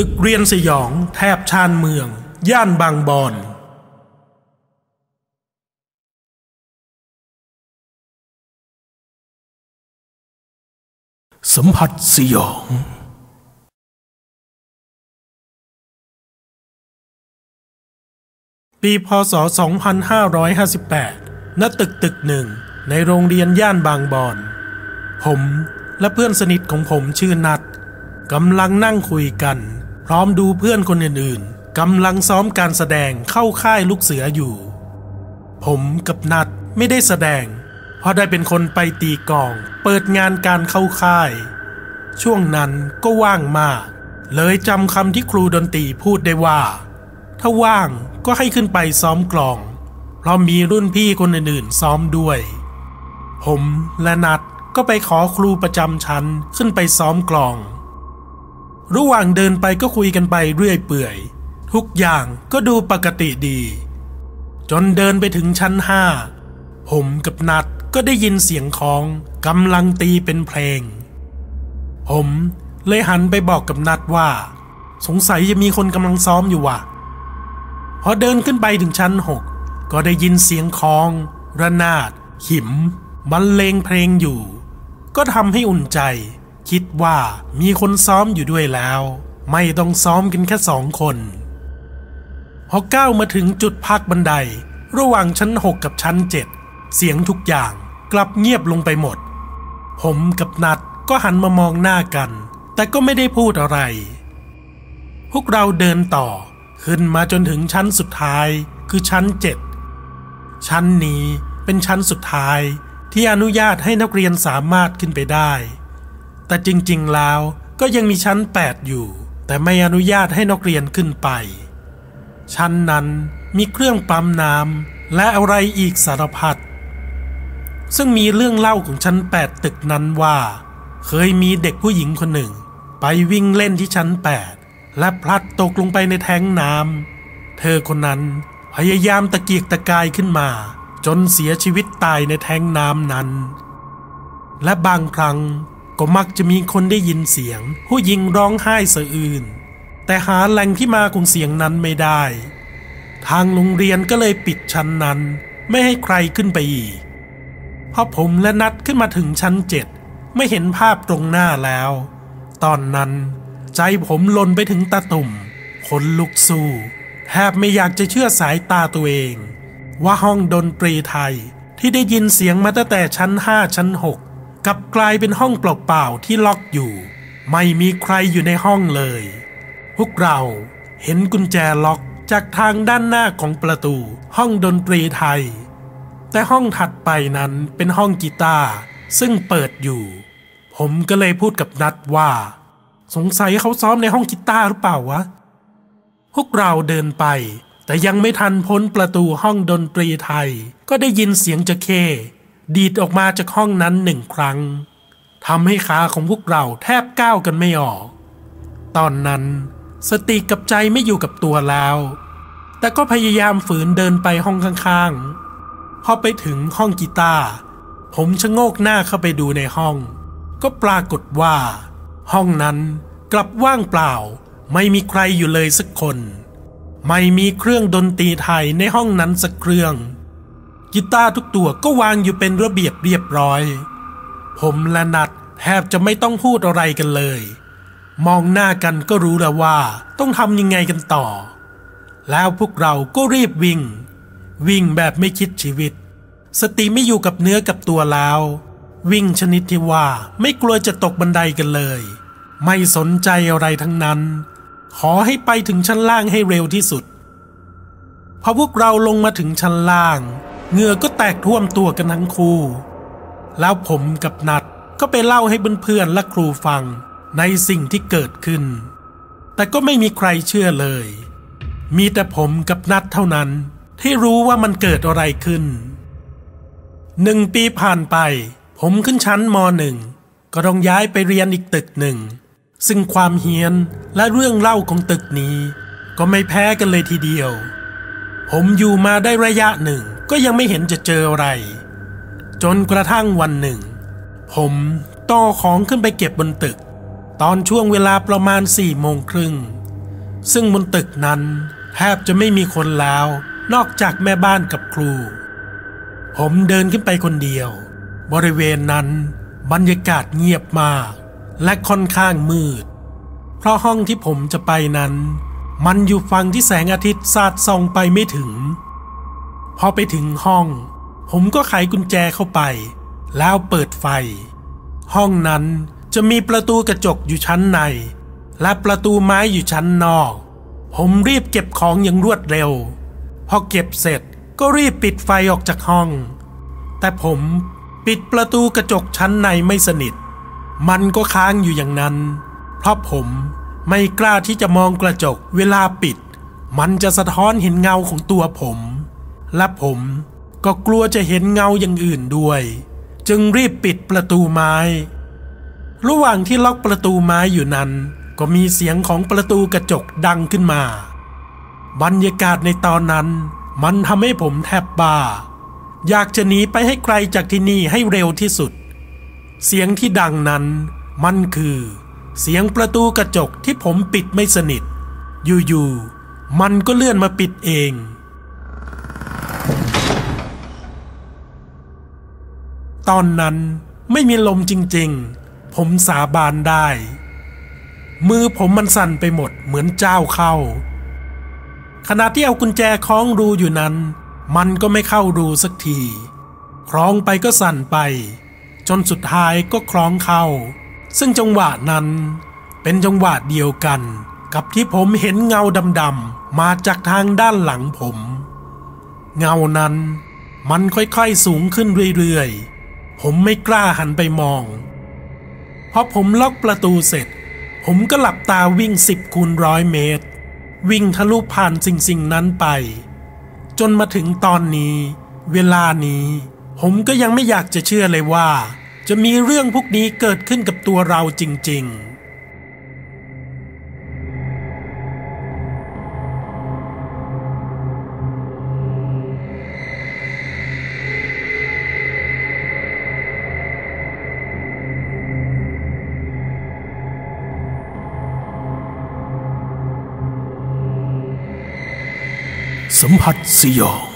ตึกเรียนสยองแทบชานเมือง ย่านบางบอนสัมผัสสยอง ปีพศ 2558 ณ ตึกตึกหนึ่ง ในโรงเรียนย่านบางบอน ผมและเพื่อนสนิทของผมชื่อนัดกำลังนั่งคุยกัน พร้อมดูเพื่อนคนอื่นๆกำลังซ้อมการแสดงเข้าค่ายลูกเสืออยู่ ผมกับนัดไม่ได้แสดง เพราะได้เป็นคนไปตีกลอง เปิดงานการเข้าค่าย ช่วงนั้นก็ว่างมาก เลยจำคำที่ครูดนตรีพูดได้ว่า ถ้าว่างก็ให้ขึ้นไปซ้อมกลอง เพราะมีรุ่นพี่คนอื่นๆซ้อมด้วย ผมและนัดก็ไปขอครูประจำชั้นขึ้นไปซ้อมกลอง ระหว่างเดินไปก็คุยกันไปเรื่อยเปื่อย ทุกอย่างก็ดูปกติดี จนเดินไปถึงชั้นห้าผมกับนัดก็ได้ยินเสียงของกำลังตีเป็นเพลง ผมเลยหันไปบอกกับนัดว่า สงสัยจะมีคนกำลังซ้อมอยู่ว่ะพอเดินขึ้นไปถึงชั้นหกก็ได้ยินเสียงคองระนาด หิมบรรเลงเพลงอยู่ ก็ทำให้อุ่นใจ คิดว่ามีคนซ้อมอยู่ด้วยแล้ว ไม่ต้องซ้อมกันแค่สองคนพอก้าวมาถึงจุดพักบันได ระหว่างชั้นหกกับชั้นเจ็ดเสียงทุกอย่างกลับเงียบลงไปหมด ผมกับนัดก็หันมามองหน้ากัน แต่ก็ไม่ได้พูดอะไร พวกเราเดินต่อขึ้นมาจนถึงชั้นสุดท้ายคือชั้นเจ็ดชั้นนี้เป็นชั้นสุดท้ายที่อนุญาตให้นักเรียนสามารถขึ้นไปได้ แต่จริงๆแล้วก็ยังมีชั้น 8 อยู่ แต่ไม่อนุญาตให้นักเรียนขึ้นไป ชั้นนั้นมีเครื่องปั๊มน้ำและอะไรอีกสารพัดซึ่งมีเรื่องเล่าของชั้น 8 ตึกนั้นว่า เคยมีเด็กผู้หญิงคนหนึ่ง ไปวิ่งเล่นที่ชั้น 8 และพลัดตกลงไปในแท้งน้ำเธอคนนั้นพยายามตะเกียกตะกายขึ้นมา จนเสียชีวิตตายในแท้งน้ำนั้น และบางครั้ง ก็มักจะมีคนได้ยินเสียง ผู้หญิงร้องไห้สะอื้นแต่หาแหล่งที่มาของเสียงนั้นไม่ได้ ทางโรงเรียนก็เลยปิดชั้นนั้น ไม่ให้ใครขึ้นไปอีกพอผมและนัดขึ้นมาถึงชั้นเจ็ดไม่เห็นภาพตรงหน้าแล้ว ตอนนั้น ใจผมลนไปถึงตาตุ่มขนลุกสู้แทบไม่อยากจะเชื่อสายตาตัวเอง ว่าห้องดนตรีไทยที่ได้ยินเสียงมาตั้งแต่ชั้นห้าชั้นหก กลับกลายเป็นห้องเปล่าๆที่ล็อกอยู่ ไม่มีใครอยู่ในห้องเลย พวกเราเห็นกุญแจล็อกจากทางด้านหน้าของประตูห้องดนตรีไทย แต่ห้องถัดไปนั้นเป็นห้องกีตาร์ซึ่งเปิดอยู่ ผมก็เลยพูดกับนัดว่า สงสัยเขาซ้อมในห้องกีตาร์หรือเปล่าวะ พวกเราเดินไป แต่ยังไม่ทันพ้นประตูห้องดนตรีไทย ก็ได้ยินเสียงจะเค ดีดออกมาจากห้องนั้นหนึ่งครั้งทำให้ขาของพวกเราแทบก้าวกันไม่ออก ตอนนั้นสติกับใจไม่อยู่กับตัวแล้ว แต่ก็พยายามฝืนเดินไปห้องข้างๆ พอไปถึงห้องกีตาร์ผมชะโงกหน้าเข้าไปดูในห้อง ก็ปรากฏว่า ห้องนั้นกลับว่างเปล่า ไม่มีใครอยู่เลยสักคน ไม่มีเครื่องดนตรีไทยในห้องนั้นสักเครื่อง กีตาร์ทุกตัวก็วางอยู่เป็นระเบียบเรียบร้อย ผมและนัดแทบจะไม่ต้องพูดอะไรกันเลย มองหน้ากันก็รู้แล้วว่าต้องทำยังไงกันต่อ แล้วพวกเราก็รีบวิ่ง วิ่งแบบไม่คิดชีวิต สติไม่อยู่กับเนื้อกับตัวแล้ว วิ่งชนิดที่ว่าไม่กลัวจะตกบันไดกันเลย ไม่สนใจอะไรทั้งนั้น ขอให้ไปถึงชั้นล่างให้เร็วที่สุดพอพวกเราลงมาถึงชั้นล่าง เหงื่อก็แตกท่วมตัวกันทั้งคู่ แล้วผมกับนัดก็ไปเล่าให้เพื่อนๆและครูฟังในสิ่งที่เกิดขึ้น แต่ก็ไม่มีใครเชื่อเลย มีแต่ผมกับนัดเท่านั้นที่รู้ว่ามันเกิดอะไรขึ้น หนึ่งปีผ่านไป ผมขึ้นชั้นมหนึ่งก็ต้องย้ายไปเรียนอีกตึกหนึ่ง ซึ่งความเฮี้ยนและเรื่องเล่าของตึกนี้ ก็ไม่แพ้กันเลยทีเดียว ผมอยู่มาได้ระยะหนึ่งก็ยังไม่เห็นจะเจออะไร จนกระทั่งวันหนึ่ง ผมต่อของขึ้นไปเก็บบนตึก ตอนช่วงเวลาประมาณสี่โมงครึ่ง ซึ่งบนตึกนั้น แทบจะไม่มีคนแล้ว นอกจากแม่บ้านกับครู ผมเดินขึ้นไปคนเดียว บริเวณนั้นบรรยากาศเงียบมาก และค่อนข้างมืด เพราะห้องที่ผมจะไปนั้น มันอยู่ฝั่งที่แสงอาทิตย์สาดส่องไปไม่ถึง พอไปถึงห้อง ผมก็ไขกุญแจเข้าไป แล้วเปิดไฟ ห้องนั้นจะมีประตูกระจกอยู่ชั้นใน และประตูไม้อยู่ชั้นนอก ผมรีบเก็บของอย่างรวดเร็ว พอเก็บเสร็จก็รีบปิดไฟออกจากห้อง แต่ผมปิดประตูกระจกชั้นในไม่สนิท มันก็ค้างอยู่อย่างนั้น เพราะผม ไม่กล้าที่จะมองกระจกเวลาปิด มันจะสะท้อนเห็นเงาของตัวผม และผมก็กลัวจะเห็นเงาอย่างอื่นด้วย จึงรีบปิดประตูไม้ ระหว่างที่ล็อกประตูไม้อยู่นั้น ก็มีเสียงของประตูกระจกดังขึ้นมา บรรยากาศในตอนนั้นมันทำให้ผมแทบบ้า อยากจะหนีไปให้ไกลจากที่นี่ให้เร็วที่สุด เสียงที่ดังนั้นมันคือ เสียงประตูกระจกที่ผมปิดไม่สนิท อยู่ๆมันก็เลื่อนมาปิดเอง ตอนนั้นไม่มีลมจริงๆ ผมสาบานได้ มือผมมันสั่นไปหมดเหมือนเจ้าเข้า ขณะที่เอากุญแจคล้องรูอยู่นั้น มันก็ไม่เข้ารูสักที คล้องไปก็สั่นไป จนสุดท้ายก็คล้องเข้า ซึ่งจังหวะนั้นเป็นจังหวะเดียวกัน กับที่ผมเห็นเงาดำๆมาจากทางด้านหลังผม เงานั้นมันค่อยๆสูงขึ้นเรื่อยๆ ผมไม่กล้าหันไปมองพอผมล็อกประตูเสร็จ ผมก็หลับตาวิ่งสิบคูณร้อยเมตร วิ่งทะลุผ่านสิ่งสิ่งนั้นไป จนมาถึงตอนนี้ เวลานี้ ผมก็ยังไม่อยากจะเชื่อเลยว่า จะมีเรื่องพวกนี้เกิดขึ้นกับตัวเราจริง ๆสัมผัสสยอง